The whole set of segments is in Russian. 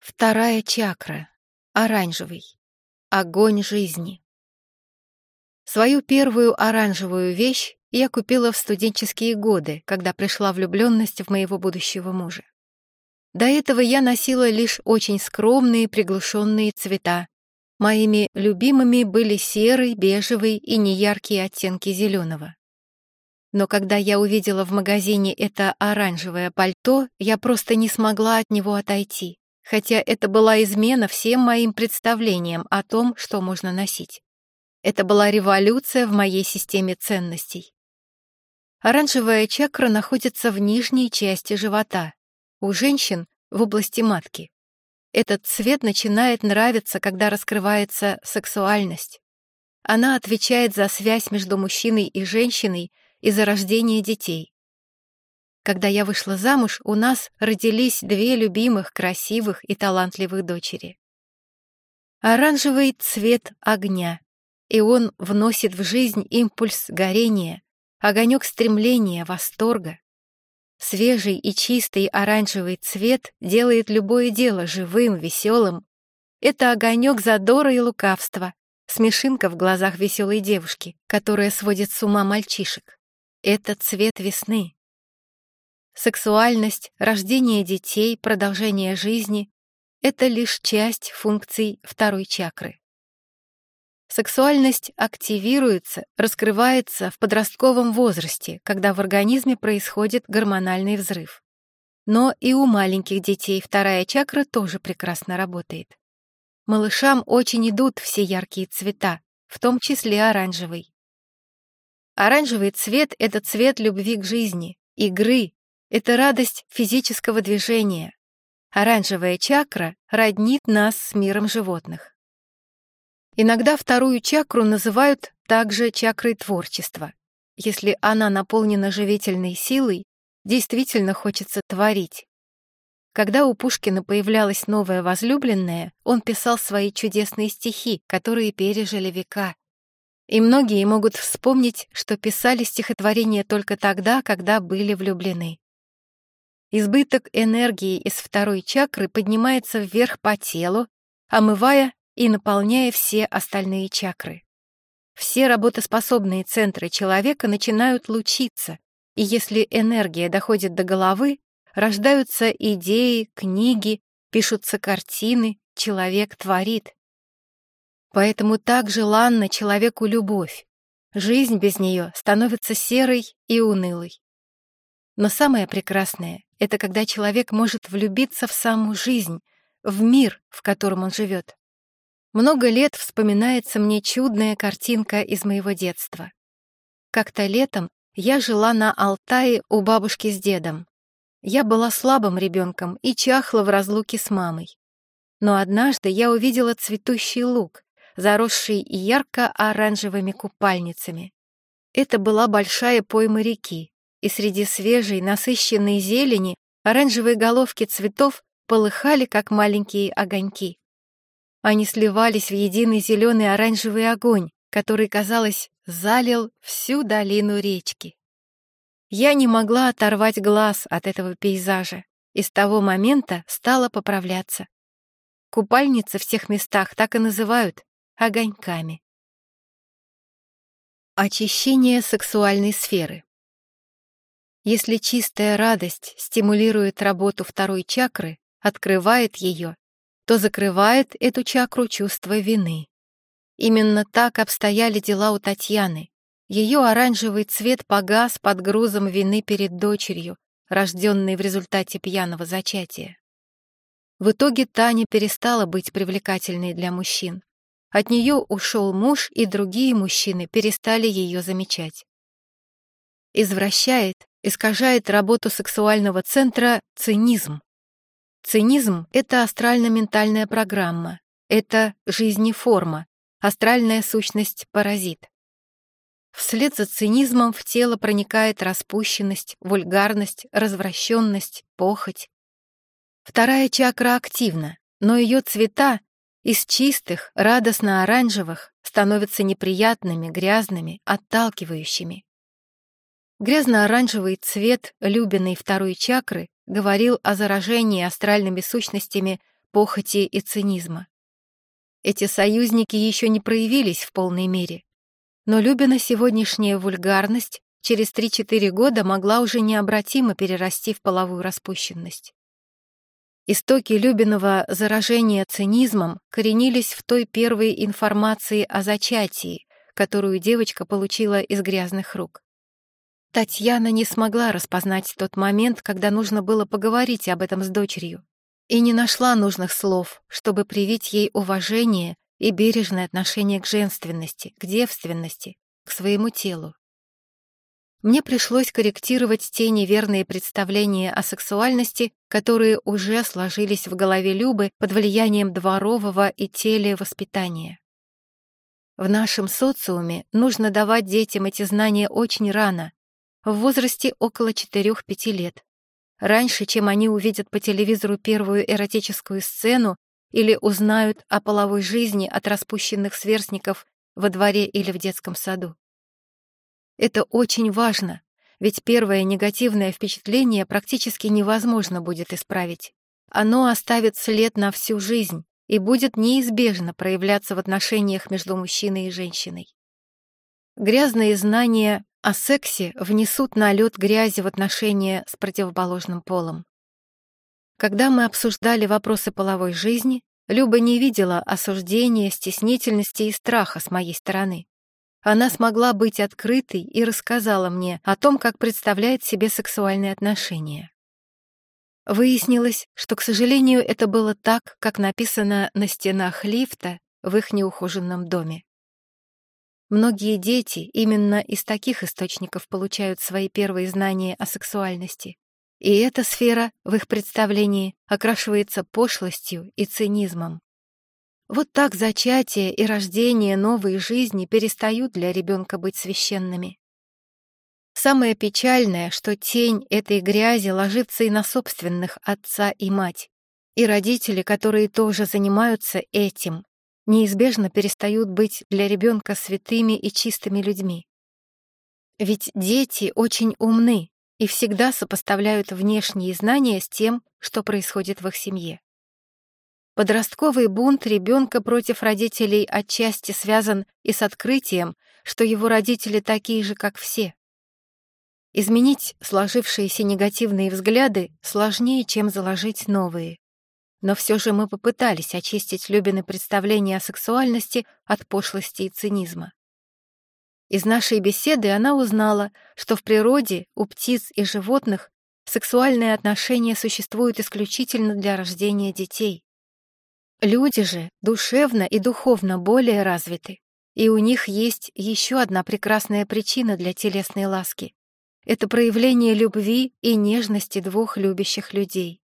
Вторая чакра. Оранжевый. Огонь жизни. Свою первую оранжевую вещь я купила в студенческие годы, когда пришла влюбленность в моего будущего мужа. До этого я носила лишь очень скромные приглушенные цвета. Моими любимыми были серый, бежевый и неяркие оттенки зеленого. Но когда я увидела в магазине это оранжевое пальто, я просто не смогла от него отойти хотя это была измена всем моим представлениям о том, что можно носить. Это была революция в моей системе ценностей. Оранжевая чакра находится в нижней части живота, у женщин — в области матки. Этот цвет начинает нравиться, когда раскрывается сексуальность. Она отвечает за связь между мужчиной и женщиной и за рождение детей. Когда я вышла замуж, у нас родились две любимых, красивых и талантливых дочери. Оранжевый цвет огня, и он вносит в жизнь импульс горения, огонек стремления, восторга. Свежий и чистый оранжевый цвет делает любое дело живым, веселым. Это огонек задора и лукавства, смешинка в глазах веселой девушки, которая сводит с ума мальчишек. Это цвет весны, Сексуальность, рождение детей, продолжение жизни — это лишь часть функций второй чакры. Сексуальность активируется, раскрывается в подростковом возрасте, когда в организме происходит гормональный взрыв. Но и у маленьких детей вторая чакра тоже прекрасно работает. Малышам очень идут все яркие цвета, в том числе оранжевый. Оранжевый цвет — это цвет любви к жизни, игры, это радость физического движения. Оранжевая чакра роднит нас с миром животных. Иногда вторую чакру называют также чакрой творчества. Если она наполнена живительной силой, действительно хочется творить. Когда у Пушкина появлялась новая возлюбленная, он писал свои чудесные стихи, которые пережили века. И многие могут вспомнить, что писали стихотворения только тогда, когда были влюблены. Избыток энергии из второй чакры поднимается вверх по телу, омывая и наполняя все остальные чакры. Все работоспособные центры человека начинают лучиться, и если энергия доходит до головы, рождаются идеи, книги, пишутся картины, человек творит. Поэтому так желанна человеку любовь. Жизнь без нее становится серой и унылой. Но самое прекрасное — это когда человек может влюбиться в саму жизнь, в мир, в котором он живет. Много лет вспоминается мне чудная картинка из моего детства. Как-то летом я жила на Алтае у бабушки с дедом. Я была слабым ребенком и чахла в разлуке с мамой. Но однажды я увидела цветущий луг, заросший ярко-оранжевыми купальницами. Это была большая пойма реки, и среди свежей, насыщенной зелени оранжевые головки цветов полыхали, как маленькие огоньки. Они сливались в единый зеленый оранжевый огонь, который, казалось, залил всю долину речки. Я не могла оторвать глаз от этого пейзажа и с того момента стала поправляться. Купальницы в тех местах так и называют — огоньками. Очищение сексуальной сферы. Если чистая радость стимулирует работу второй чакры, открывает ее, то закрывает эту чакру чувство вины. Именно так обстояли дела у Татьяны. Ее оранжевый цвет погас под грузом вины перед дочерью, рожденной в результате пьяного зачатия. В итоге Таня перестала быть привлекательной для мужчин. От нее ушел муж, и другие мужчины перестали ее замечать. Извращает искажает работу сексуального центра цинизм. Цинизм — это астрально-ментальная программа, это жизнеформа, астральная сущность — паразит. Вслед за цинизмом в тело проникает распущенность, вульгарность, развращенность, похоть. Вторая чакра активна, но ее цвета из чистых, радостно-оранжевых становятся неприятными, грязными, отталкивающими. Грязно-оранжевый цвет любиной второй чакры говорил о заражении астральными сущностями похоти и цинизма. Эти союзники еще не проявились в полной мере, но Любина сегодняшняя вульгарность через 3-4 года могла уже необратимо перерасти в половую распущенность. Истоки Любиного заражения цинизмом коренились в той первой информации о зачатии, которую девочка получила из грязных рук. Татьяна не смогла распознать тот момент, когда нужно было поговорить об этом с дочерью, и не нашла нужных слов, чтобы привить ей уважение и бережное отношение к женственности, к девственности, к своему телу. Мне пришлось корректировать те неверные представления о сексуальности, которые уже сложились в голове Любы под влиянием дворового и телевоспитания. В нашем социуме нужно давать детям эти знания очень рано, в возрасте около 4-5 лет, раньше, чем они увидят по телевизору первую эротическую сцену или узнают о половой жизни от распущенных сверстников во дворе или в детском саду. Это очень важно, ведь первое негативное впечатление практически невозможно будет исправить. Оно оставит след на всю жизнь и будет неизбежно проявляться в отношениях между мужчиной и женщиной. Грязные знания о сексе внесут налет грязи в отношения с противоположным полом. Когда мы обсуждали вопросы половой жизни, Люба не видела осуждения, стеснительности и страха с моей стороны. Она смогла быть открытой и рассказала мне о том, как представляет себе сексуальные отношения. Выяснилось, что, к сожалению, это было так, как написано на стенах лифта в их неухоженном доме. Многие дети именно из таких источников получают свои первые знания о сексуальности. И эта сфера, в их представлении, окрашивается пошлостью и цинизмом. Вот так зачатие и рождение новой жизни перестают для ребенка быть священными. Самое печальное, что тень этой грязи ложится и на собственных отца и мать, и родители, которые тоже занимаются этим, неизбежно перестают быть для ребенка святыми и чистыми людьми. Ведь дети очень умны и всегда сопоставляют внешние знания с тем, что происходит в их семье. Подростковый бунт ребенка против родителей отчасти связан и с открытием, что его родители такие же, как все. Изменить сложившиеся негативные взгляды сложнее, чем заложить новые. Но все же мы попытались очистить Любины представления о сексуальности от пошлости и цинизма. Из нашей беседы она узнала, что в природе у птиц и животных сексуальные отношения существуют исключительно для рождения детей. Люди же душевно и духовно более развиты, и у них есть еще одна прекрасная причина для телесной ласки. Это проявление любви и нежности двух любящих людей.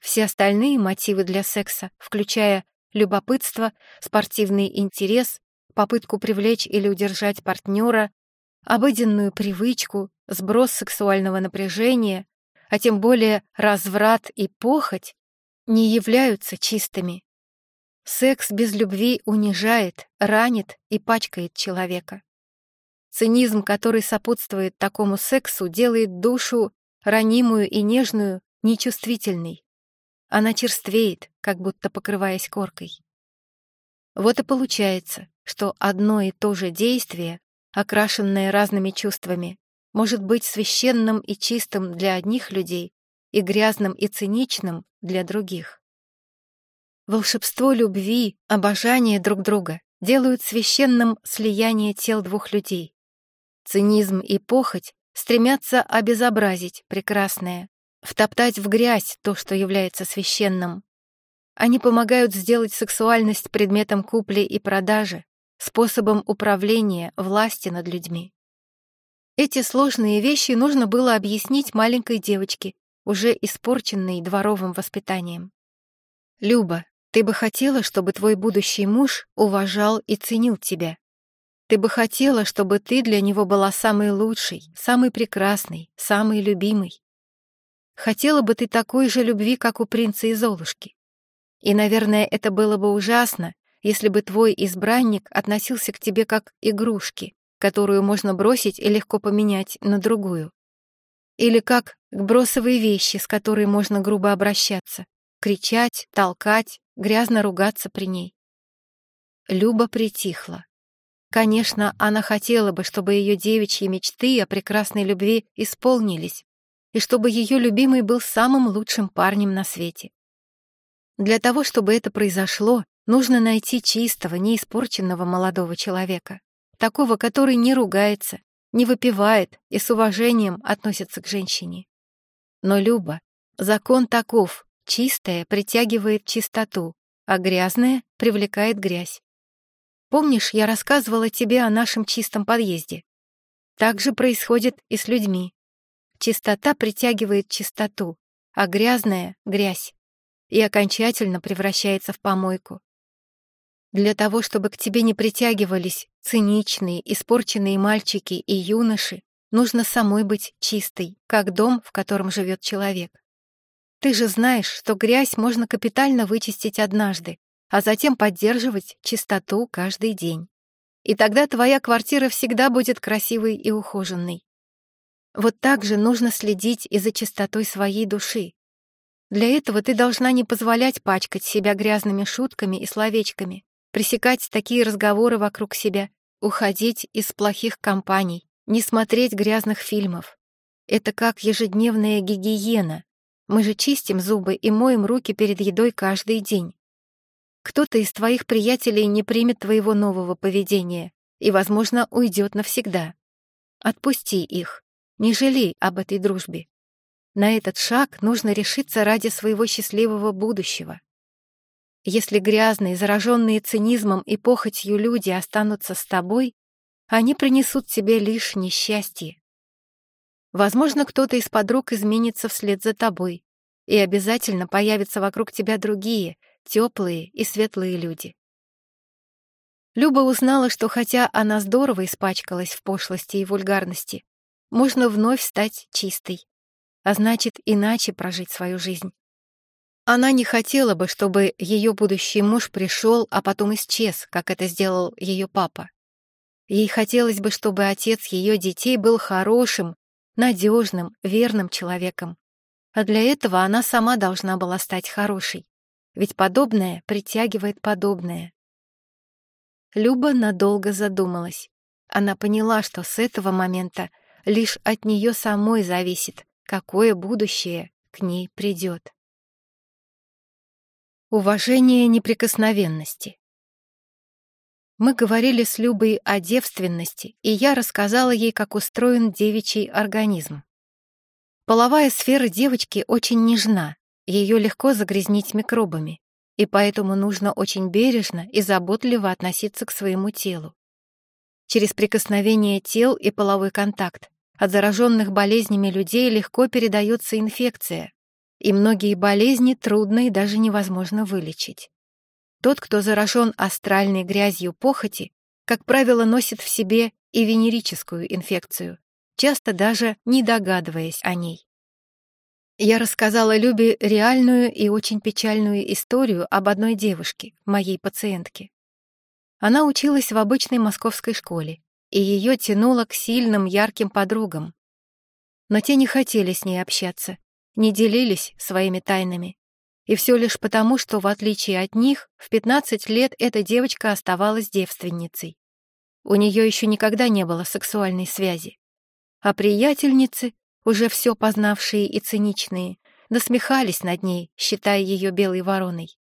Все остальные мотивы для секса, включая любопытство, спортивный интерес, попытку привлечь или удержать партнера, обыденную привычку, сброс сексуального напряжения, а тем более разврат и похоть, не являются чистыми. Секс без любви унижает, ранит и пачкает человека. Цинизм, который сопутствует такому сексу, делает душу, ранимую и нежную, нечувствительной, она черствеет, как будто покрываясь коркой. Вот и получается, что одно и то же действие, окрашенное разными чувствами, может быть священным и чистым для одних людей и грязным и циничным для других. Волшебство любви, обожание друг друга делают священным слияние тел двух людей. Цинизм и похоть стремятся обезобразить прекрасное, втоптать в грязь то, что является священным. Они помогают сделать сексуальность предметом купли и продажи, способом управления, власти над людьми. Эти сложные вещи нужно было объяснить маленькой девочке, уже испорченной дворовым воспитанием. «Люба, ты бы хотела, чтобы твой будущий муж уважал и ценил тебя. Ты бы хотела, чтобы ты для него была самой лучшей, самой прекрасной, самой любимой. Хотела бы ты такой же любви, как у принца и Золушки. И, наверное, это было бы ужасно, если бы твой избранник относился к тебе как к игрушке, которую можно бросить и легко поменять на другую. Или как к бросовой вещи, с которой можно грубо обращаться, кричать, толкать, грязно ругаться при ней. Люба притихла. Конечно, она хотела бы, чтобы ее девичьи мечты о прекрасной любви исполнились, и чтобы ее любимый был самым лучшим парнем на свете. Для того, чтобы это произошло, нужно найти чистого, неиспорченного молодого человека, такого, который не ругается, не выпивает и с уважением относится к женщине. Но, Люба, закон таков, чистое притягивает чистоту, а грязное привлекает грязь. Помнишь, я рассказывала тебе о нашем чистом подъезде? Так же происходит и с людьми. Чистота притягивает чистоту, а грязная — грязь, и окончательно превращается в помойку. Для того, чтобы к тебе не притягивались циничные, испорченные мальчики и юноши, нужно самой быть чистой, как дом, в котором живет человек. Ты же знаешь, что грязь можно капитально вычистить однажды, а затем поддерживать чистоту каждый день. И тогда твоя квартира всегда будет красивой и ухоженной. Вот так же нужно следить и за чистотой своей души. Для этого ты должна не позволять пачкать себя грязными шутками и словечками, пресекать такие разговоры вокруг себя, уходить из плохих компаний, не смотреть грязных фильмов. Это как ежедневная гигиена. Мы же чистим зубы и моем руки перед едой каждый день. Кто-то из твоих приятелей не примет твоего нового поведения и, возможно, уйдет навсегда. Отпусти их. Не жалей об этой дружбе. На этот шаг нужно решиться ради своего счастливого будущего. Если грязные, зараженные цинизмом и похотью люди останутся с тобой, они принесут тебе лишь несчастье. Возможно, кто-то из подруг изменится вслед за тобой, и обязательно появятся вокруг тебя другие, теплые и светлые люди. Люба узнала, что хотя она здорово испачкалась в пошлости и вульгарности, можно вновь стать чистой, а значит, иначе прожить свою жизнь. Она не хотела бы, чтобы ее будущий муж пришел, а потом исчез, как это сделал ее папа. Ей хотелось бы, чтобы отец ее детей был хорошим, надежным, верным человеком. А для этого она сама должна была стать хорошей. Ведь подобное притягивает подобное. Люба надолго задумалась. Она поняла, что с этого момента Лишь от нее самой зависит, какое будущее к ней придет. Уважение неприкосновенности. Мы говорили с Любой о девственности, и я рассказала ей, как устроен девичий организм. Половая сфера девочки очень нежна, ее легко загрязнить микробами, и поэтому нужно очень бережно и заботливо относиться к своему телу. Через прикосновение тел и половой контакт от зараженных болезнями людей легко передается инфекция, и многие болезни трудно и даже невозможно вылечить. Тот, кто заражен астральной грязью похоти, как правило, носит в себе и венерическую инфекцию, часто даже не догадываясь о ней. Я рассказала Любе реальную и очень печальную историю об одной девушке, моей пациентке. Она училась в обычной московской школе, и ее тянуло к сильным, ярким подругам. Но те не хотели с ней общаться, не делились своими тайнами. И все лишь потому, что, в отличие от них, в 15 лет эта девочка оставалась девственницей. У нее еще никогда не было сексуальной связи. А приятельницы, уже все познавшие и циничные, насмехались над ней, считая ее белой вороной.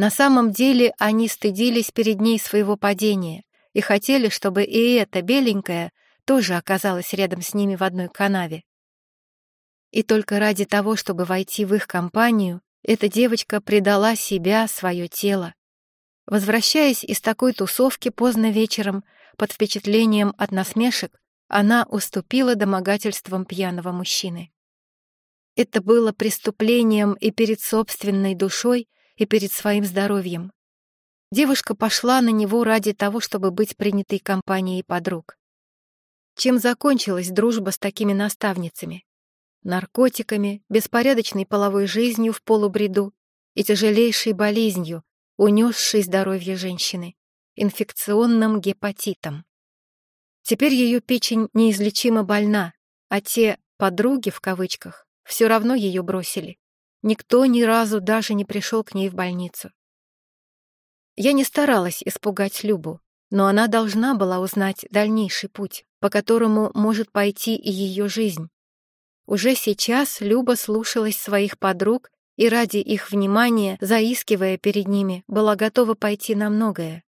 На самом деле они стыдились перед ней своего падения и хотели, чтобы и эта беленькая тоже оказалась рядом с ними в одной канаве. И только ради того, чтобы войти в их компанию, эта девочка предала себя, свое тело. Возвращаясь из такой тусовки поздно вечером, под впечатлением от насмешек, она уступила домогательствам пьяного мужчины. Это было преступлением и перед собственной душой, и перед своим здоровьем. Девушка пошла на него ради того, чтобы быть принятой компанией подруг. Чем закончилась дружба с такими наставницами? Наркотиками, беспорядочной половой жизнью в полубреду и тяжелейшей болезнью, унесшей здоровье женщины, инфекционным гепатитом. Теперь ее печень неизлечимо больна, а те «подруги» в кавычках все равно ее бросили. Никто ни разу даже не пришел к ней в больницу. Я не старалась испугать Любу, но она должна была узнать дальнейший путь, по которому может пойти и ее жизнь. Уже сейчас Люба слушалась своих подруг и ради их внимания, заискивая перед ними, была готова пойти на многое.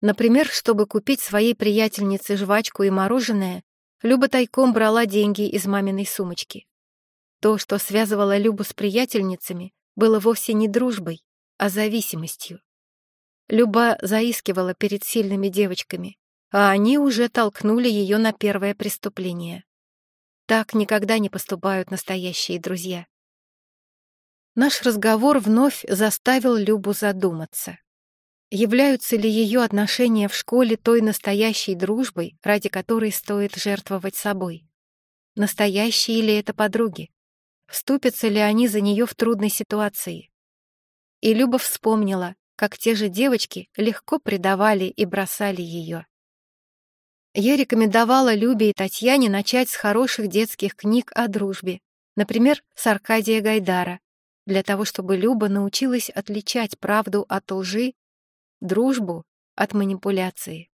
Например, чтобы купить своей приятельнице жвачку и мороженое, Люба тайком брала деньги из маминой сумочки. То, что связывало Любу с приятельницами, было вовсе не дружбой, а зависимостью. Люба заискивала перед сильными девочками, а они уже толкнули ее на первое преступление. Так никогда не поступают настоящие друзья. Наш разговор вновь заставил Любу задуматься. Являются ли ее отношения в школе той настоящей дружбой, ради которой стоит жертвовать собой? Настоящие ли это подруги? Вступятся ли они за нее в трудной ситуации? И Люба вспомнила, как те же девочки легко предавали и бросали ее. Я рекомендовала Любе и Татьяне начать с хороших детских книг о дружбе, например, с Аркадия Гайдара, для того, чтобы Люба научилась отличать правду от лжи, дружбу от манипуляции.